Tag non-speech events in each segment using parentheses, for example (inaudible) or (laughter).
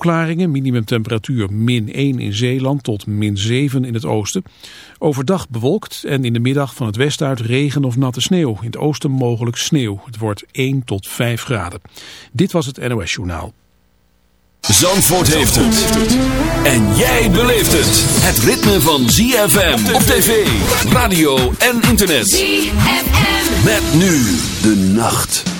opklaringen, minimumtemperatuur min 1 in Zeeland tot min 7 in het oosten. Overdag bewolkt en in de middag van het westen uit regen of natte sneeuw. In het oosten mogelijk sneeuw. Het wordt 1 tot 5 graden. Dit was het NOS Journaal. Zandvoort heeft het. En jij beleeft het. Het ritme van ZFM op tv, radio en internet. ZFM. Met nu de nacht.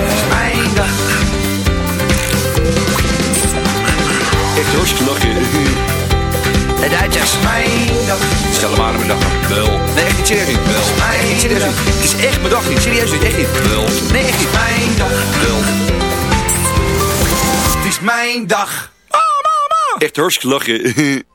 is mijn dag. Stel maar mijn dag. Wel. Nee, echt niet serieus niet. Wel. Nee, echt niet serieus. Het is echt mijn dag niet. Serieus niet. Echt niet. Wel. Nee, echt niet. Mijn dag. Wel. Het is mijn dag. Oh, mama. Echt hartstikke lachen. (laughs)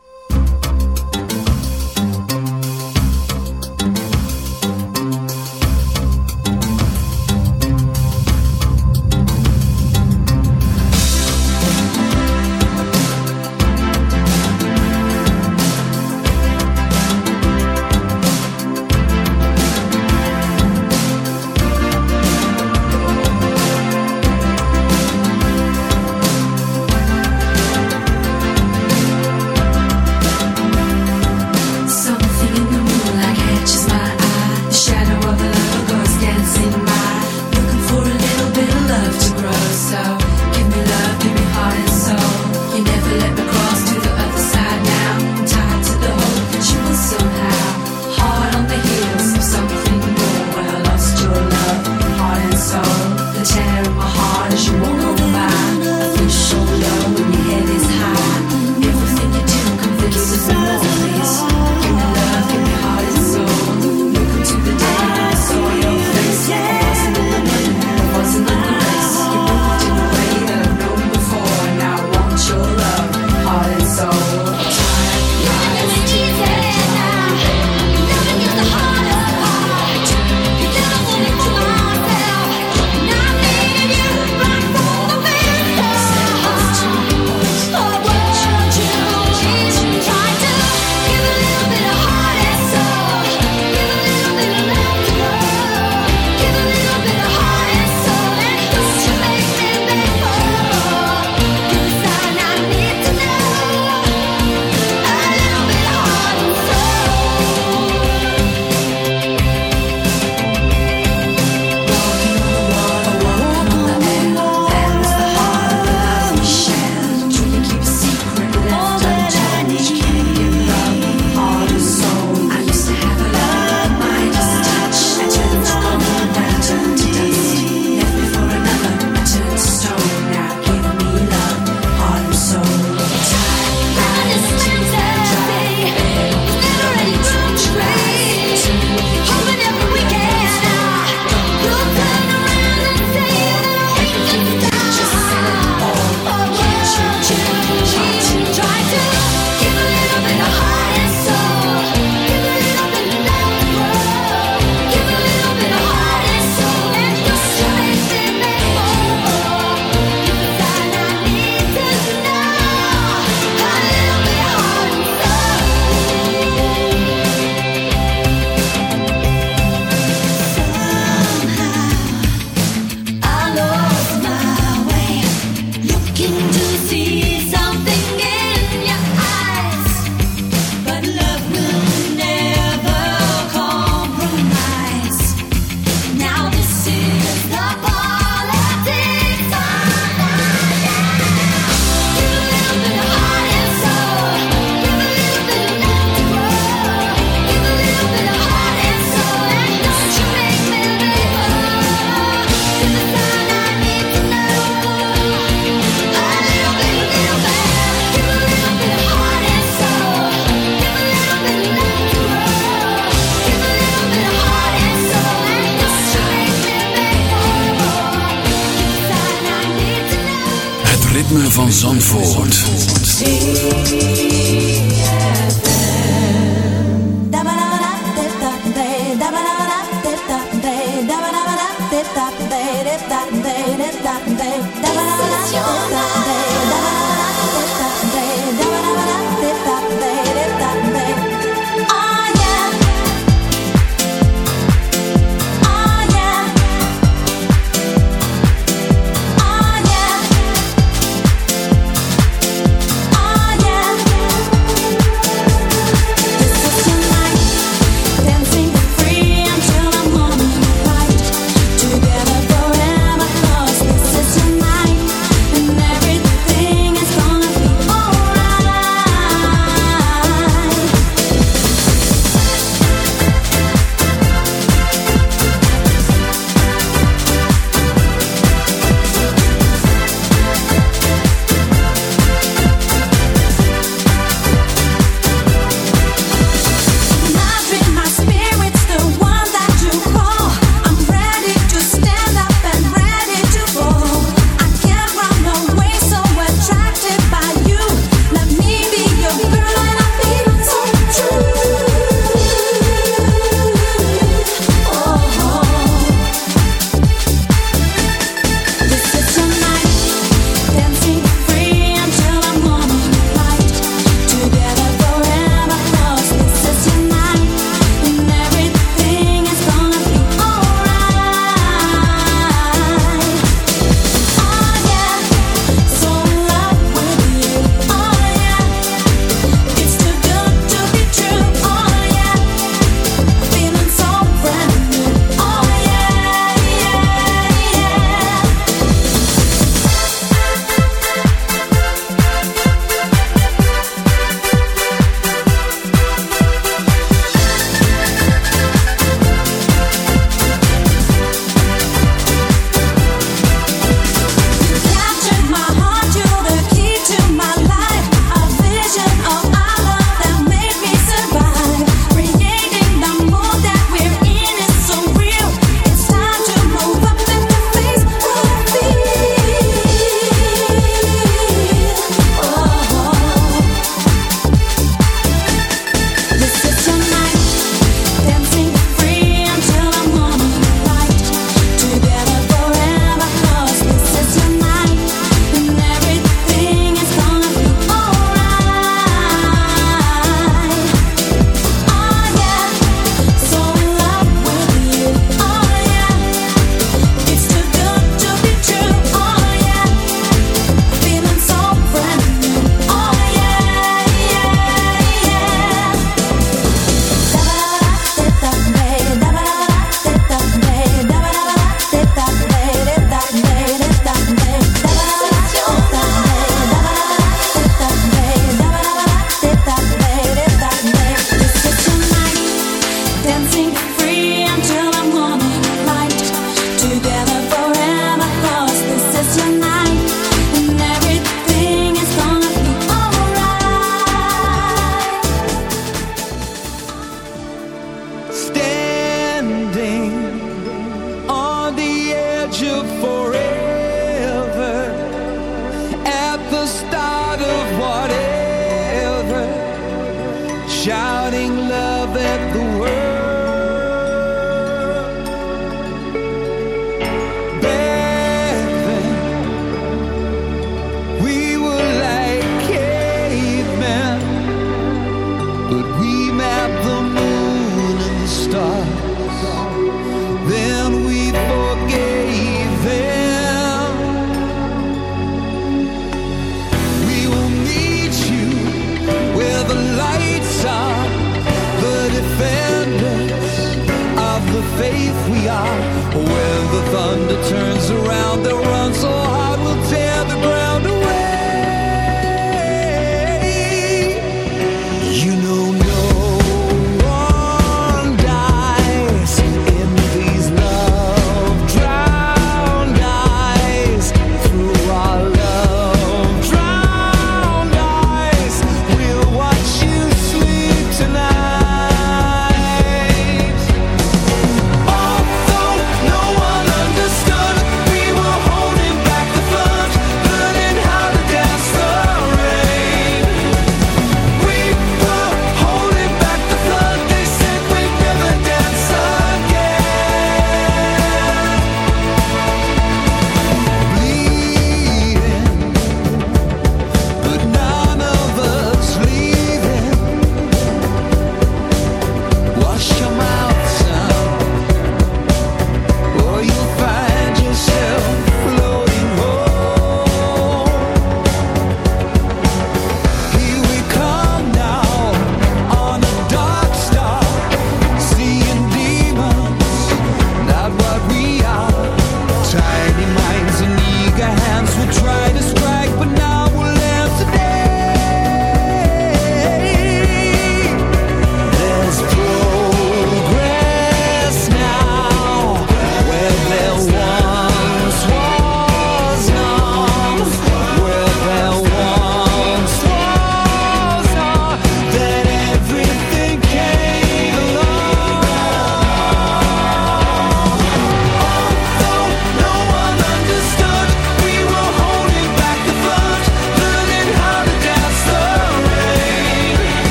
Zandvoort.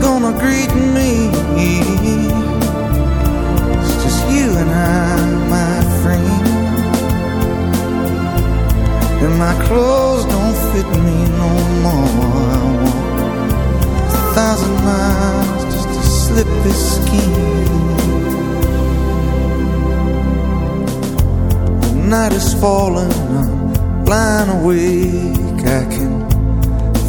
gonna greet me. It's just you and I, my friend. And my clothes don't fit me no more. I a thousand miles just to slip this skin. The night is falling, I'm blind awake. I can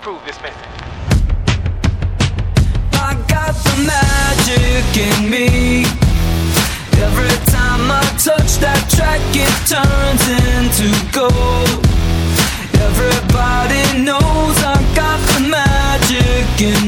approve this message. I got the magic in me. Every time I touch that track, it turns into gold. Everybody knows I got the magic in me.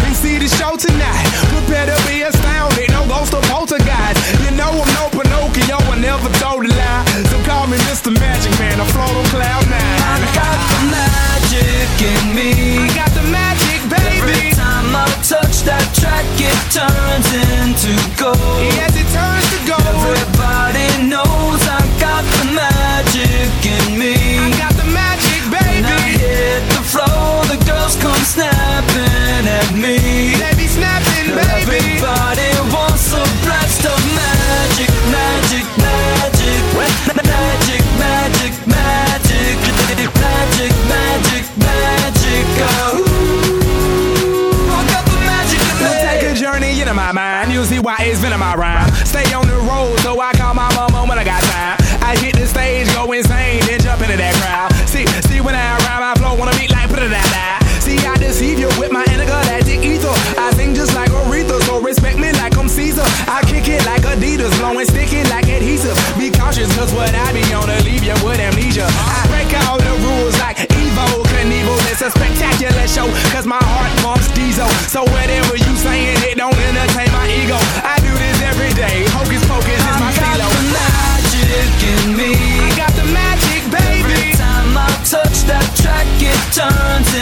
see the show tonight. Prepare to be astounded. No ghost of poltergeist. You know I'm no Pinocchio. I never told a lie. So call me Mr. Magic Man. I float on cloud nine. I got the magic in me. I got the magic, baby. Every time I touch that track, it turns into gold. Yes, it turns to gold. Everybody knows I got the magic turns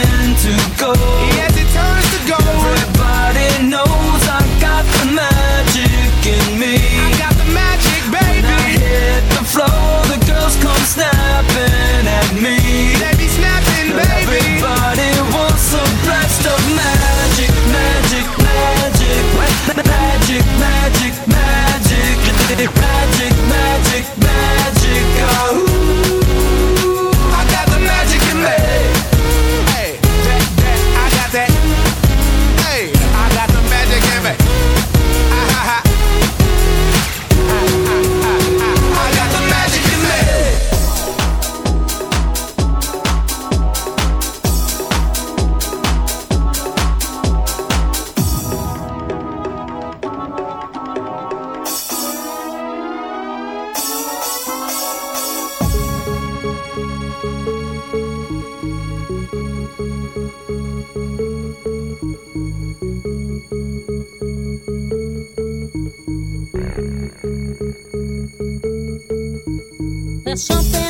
there's something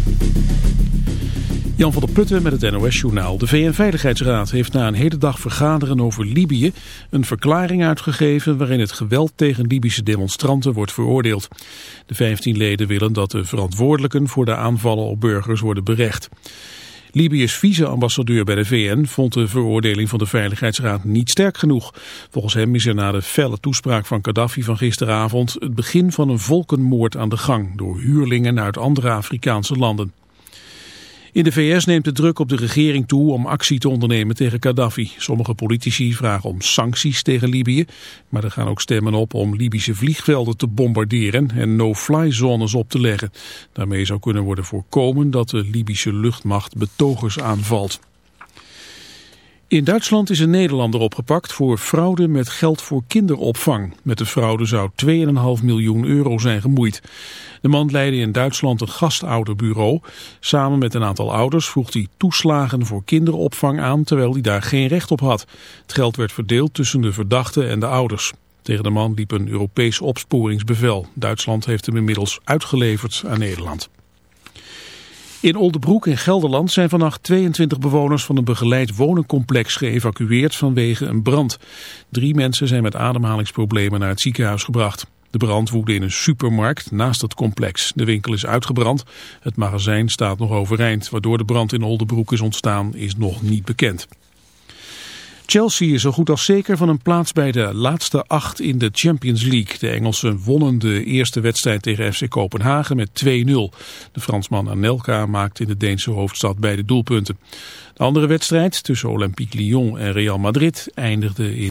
Jan van der Putten met het NOS-journaal. De VN-veiligheidsraad heeft na een hele dag vergaderen over Libië een verklaring uitgegeven waarin het geweld tegen Libische demonstranten wordt veroordeeld. De 15 leden willen dat de verantwoordelijken voor de aanvallen op burgers worden berecht. Libië's vice-ambassadeur bij de VN vond de veroordeling van de Veiligheidsraad niet sterk genoeg. Volgens hem is er na de felle toespraak van Gaddafi van gisteravond het begin van een volkenmoord aan de gang door huurlingen uit andere Afrikaanse landen. In de VS neemt de druk op de regering toe om actie te ondernemen tegen Gaddafi. Sommige politici vragen om sancties tegen Libië, maar er gaan ook stemmen op om Libische vliegvelden te bombarderen en no-fly zones op te leggen. Daarmee zou kunnen worden voorkomen dat de Libische luchtmacht betogers aanvalt. In Duitsland is een Nederlander opgepakt voor fraude met geld voor kinderopvang. Met de fraude zou 2,5 miljoen euro zijn gemoeid. De man leidde in Duitsland een gastouderbureau. Samen met een aantal ouders vroeg hij toeslagen voor kinderopvang aan, terwijl hij daar geen recht op had. Het geld werd verdeeld tussen de verdachte en de ouders. Tegen de man liep een Europees opsporingsbevel. Duitsland heeft hem inmiddels uitgeleverd aan Nederland. In Oldebroek in Gelderland zijn vannacht 22 bewoners van een begeleid wonencomplex geëvacueerd vanwege een brand. Drie mensen zijn met ademhalingsproblemen naar het ziekenhuis gebracht. De brand woedde in een supermarkt naast het complex. De winkel is uitgebrand. Het magazijn staat nog overeind. Waardoor de brand in Oldebroek is ontstaan is nog niet bekend. Chelsea is zo goed als zeker van een plaats bij de laatste acht in de Champions League. De Engelsen wonnen de eerste wedstrijd tegen FC Kopenhagen met 2-0. De Fransman Anelka maakte in de Deense hoofdstad beide doelpunten. De andere wedstrijd tussen Olympique Lyon en Real Madrid eindigde in